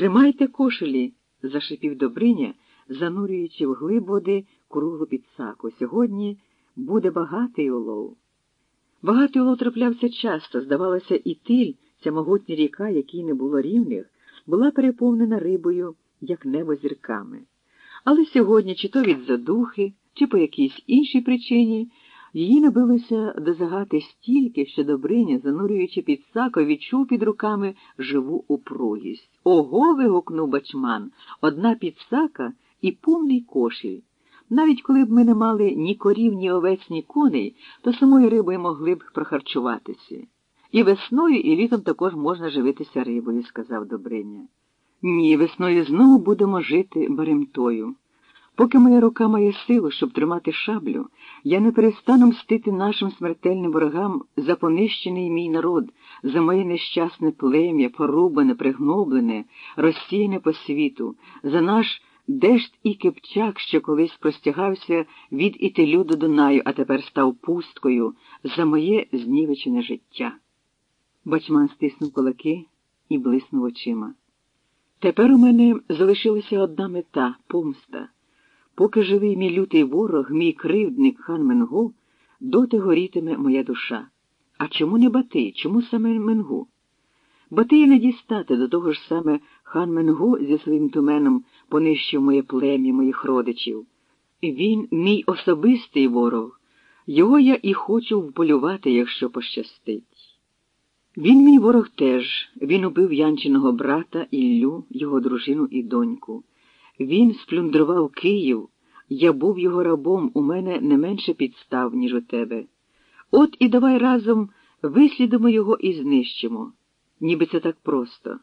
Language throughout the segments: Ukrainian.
Тримайте кошелі, зашипів Добриня, занурюючи в глиб води круглу підсаку. Сьогодні буде багатий улов. Багатий улов траплявся часто, здавалося, і тиль, ця могутня ріка, якій не було рівних, була переповнена рибою, як небо зірками. Але сьогодні, чи то від задухи, чи по якійсь іншій причині, її набилося до загати стільки, що Добриня, занурюючи під сако, відчув під руками живу упругість. Ого. вигукнув бачман, одна підсака і повний кошіль. Навіть коли б ми не мали ні корів, ні овець, ні коней, то самою рибою могли б прохарчуватися. І весною, і літом також можна живитися рибою, сказав Добриня. Ні, весною знову будемо жити баремтою. Поки моя рука має силу, щоб тримати шаблю, я не перестану мстити нашим смертельним ворогам за понищений мій народ, за моє нещасне плем'я, порубане, пригноблене, розсіяне по світу, за наш дешт і кипчак, що колись простягався від Ітилю до Дунаю, а тепер став пусткою, за моє знівечене життя. Бачман стиснув кулаки і блиснув очима. Тепер у мене залишилася одна мета помста. Поки живий мій лютий ворог, мій кривдник хан Менгу, доти горітиме моя душа. А чому не Бати? Чому саме Менгу? Батия не дістати до того ж саме хан Менгу зі своїм туменом понищив моє плем'я моїх родичів. Він мій особистий ворог, його я і хочу вполювати, якщо пощастить. Він мій ворог теж, він убив Янчиного брата Іллю, його дружину і доньку. Він сплюндрував Київ, я був його рабом, у мене не менше підстав, ніж у тебе. От і давай разом вислідимо його і знищимо. Ніби це так просто.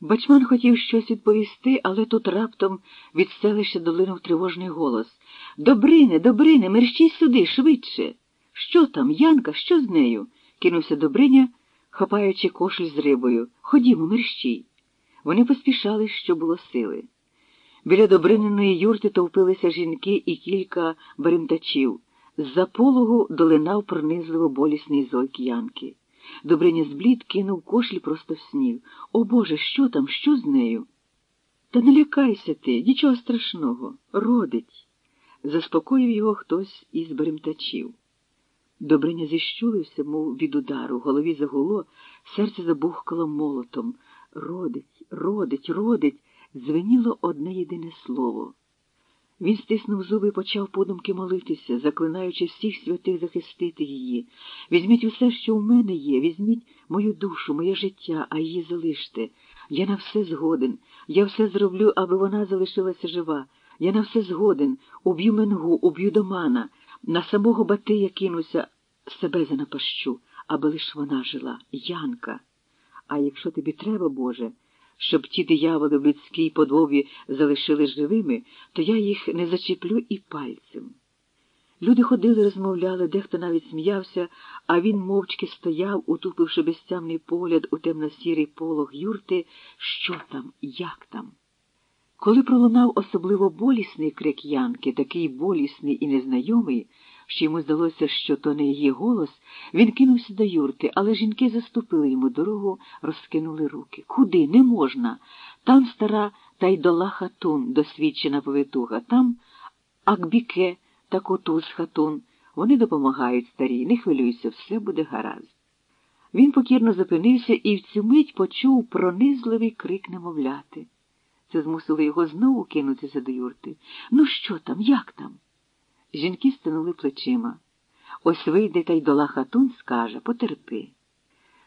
Бачман хотів щось відповісти, але тут раптом від селища долинув тривожний голос Добрине, Добрине, мерщій сюди, швидше. Що там, Янка, що з нею? кинувся Добриня, хапаючи кошель з рибою. Ходімо, мерщій. Вони поспішали, що було сили. Біля Добрининої юрти товпилися жінки і кілька баримтачів. З-за пологу долинав пронизливо болісний зойк Янки. Добриня зблід кинув кошлі просто в сніг. О Боже, що там, що з нею? Та не лякайся ти, нічого страшного, родить. Заспокоїв його хтось із баримтачів. Добриня зіщулився, мов від удару, голові загуло, серце забухкало молотом. Родить, родить, родить звеніло одне єдине слово. Він стиснув зуби і почав подумки молитися, заклинаючи всіх святих захистити її. Візьміть усе, що у мене є, візьміть мою душу, моє життя, а її залиште. Я на все згоден. Я все зроблю, аби вона залишилася жива. Я на все згоден. Уб'ю менгу, уб'ю домана. На самого Батия кинуся, себе занапащу, аби лиш вона жила, Янка. А якщо тобі треба, Боже, щоб ті дияволи в людській подвові залишили живими, то я їх не зачеплю і пальцем. Люди ходили, розмовляли, дехто навіть сміявся, а він мовчки стояв, утупивши безтямний погляд у темно-сірий полог юрти, що там, як там. Коли пролунав особливо болісний крик Янки, такий болісний і незнайомий, що йому здалося, що то не її голос, він кинувся до юрти, але жінки заступили йому дорогу, розкинули руки. Куди? Не можна. Там стара Тайдола хатун, досвідчена повитуга, там Акбіке та Котуз хатун. Вони допомагають старій, не хвилюйся, все буде гаразд. Він покірно зупинився і в цю мить почув пронизливий крик немовляти. Це змусило його знову кинутися до юрти. Ну, що там, як там? Жінки стинули плечима. Ось вийде та й дола хатун скаже потерпи.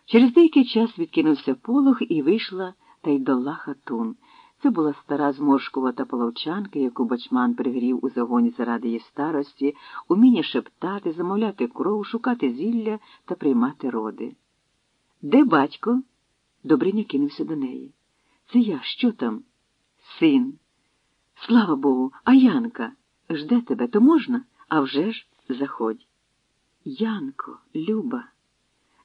Через деякий час відкинувся полог і вийшла та й дола хатун. Це була стара зморшкувата половчанка, яку бачман пригрів у загоні заради її старості, уміння шептати, замовляти кров, шукати зілля та приймати роди. Де батько? Добриня кинувся до неї. Це я, що там? Син. Слава Богу, а Янка? Жде тебе, то можна? А вже ж заходь. Янко, Люба,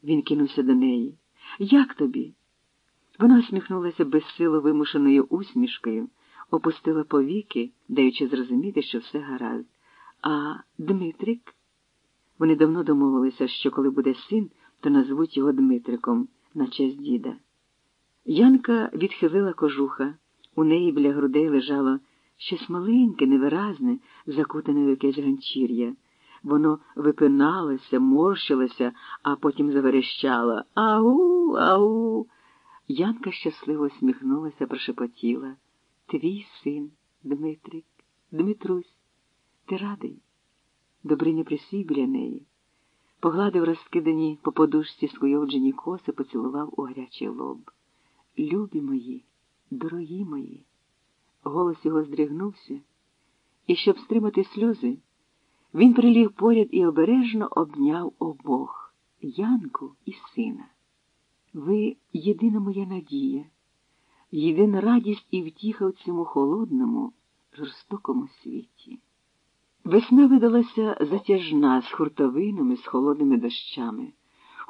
він кинувся до неї. Як тобі? Вона усміхнулася безсило вимушеною усмішкою, опустила повіки, даючи зрозуміти, що все гаразд. А Дмитрик? Вони давно домовилися, що коли буде син, то назвуть його Дмитриком, на честь діда. Янка відхилила кожуха. У неї біля грудей лежало щось маленьке, невиразне, закутане в якесь ганчір'я. Воно випиналося, морщилося, а потім заверещало Ау, ау. Янка щасливо сміхнулася, прошепотіла. Твій син, Дмитрик, Дмитрусь, ти радий? Добриня присів біля неї, погладив розкидані по подушці скуйовджені коси, поцілував у гарячий лоб. Любі мої, дорогі мої. Голос його здригнувся, і, щоб стримати сльози, він приліг поряд і обережно обняв обох Янку і сина. Ви єдина моя надія, єдина радість і втіха в цьому холодному, жорстокому світі. Весна видалася затяжна з хуртовинами, з холодними дощами.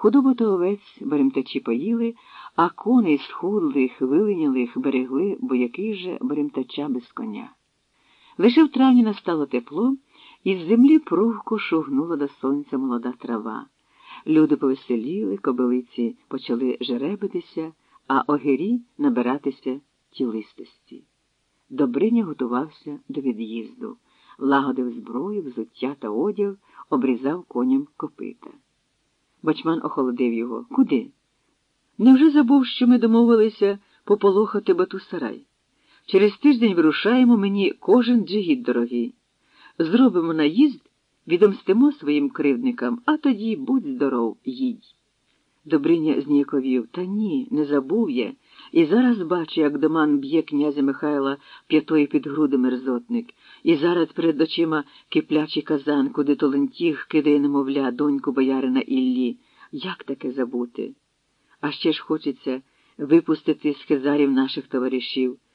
Худобу та овець беремтачі поїли, а коней схудлих, вилинялих берегли, бо який же беремтача без коня. Лише в травні настало тепло, і з землі прувко шугнула до сонця молода трава. Люди повеселіли, кобилиці почали жеребитися, а огирі набиратися тілистості. Добриня готувався до від'їзду, лагодив зброю, взуття та одяг, обрізав коням копита. Бачман охолодив його. Куди? Невже забув, що ми домовилися пополохати бату-сарай? Через тиждень вирушаємо мені кожен джигіт дорогий. Зробимо наїзд, відомстимо своїм кривдникам, а тоді будь здоров, їдь. Добриня зніяковів. Та ні, не забув я, і зараз бачу, як доман б'є князя Михайла п'ятої під груди мерзотник, і зараз перед очима киплячий казан, куди Толентіг кидає немовля доньку боярина Іллі. Як таке забути? А ще ж хочеться випустити з хизарів наших товаришів.